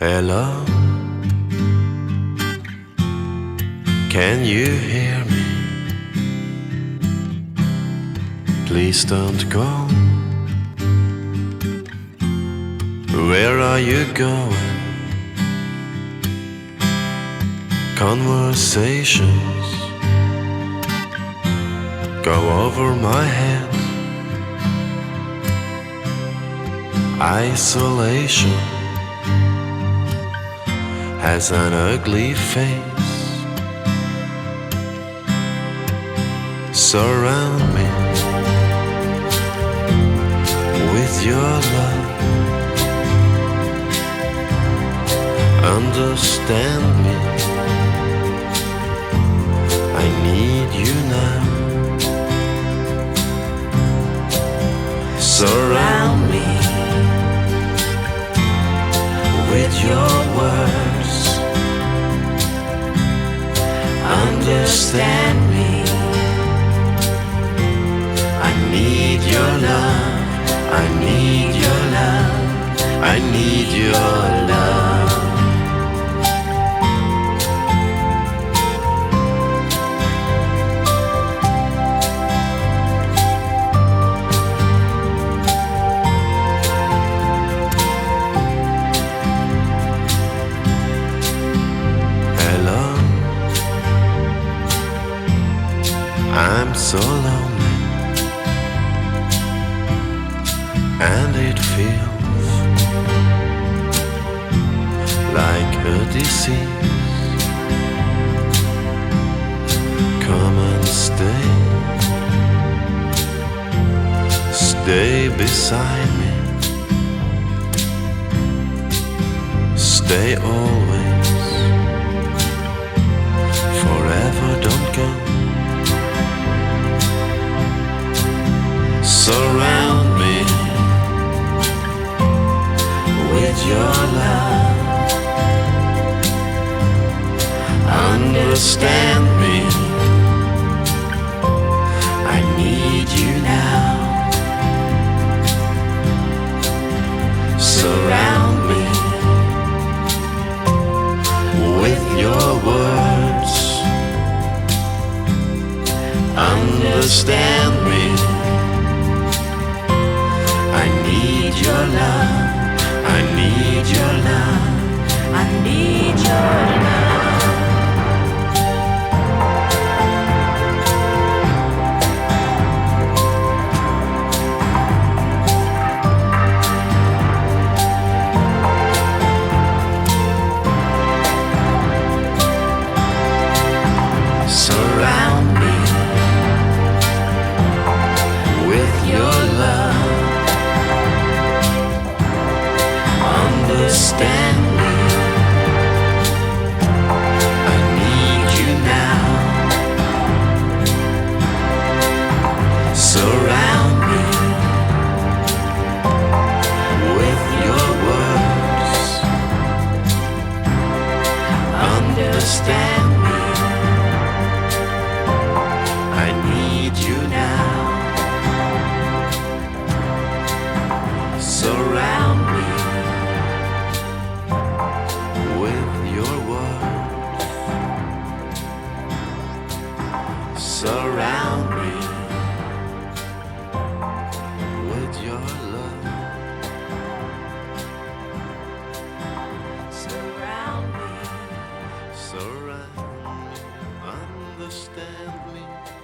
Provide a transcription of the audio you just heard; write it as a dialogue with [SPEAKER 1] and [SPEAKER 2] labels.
[SPEAKER 1] Hello, can you hear me? Please don't go. Where are you going? Conversations go over my head. Isolation has an ugly face. Surround me with your love. Understand me. Understand me. I need your love. I need your love. I need your love. And it feels like a disease. Come and stay. Stay beside me. Stay always. Understand me. I need you now. Surround me with your words. Understand me. I need your love. I need your love.
[SPEAKER 2] I need your love.
[SPEAKER 1] Understand understand me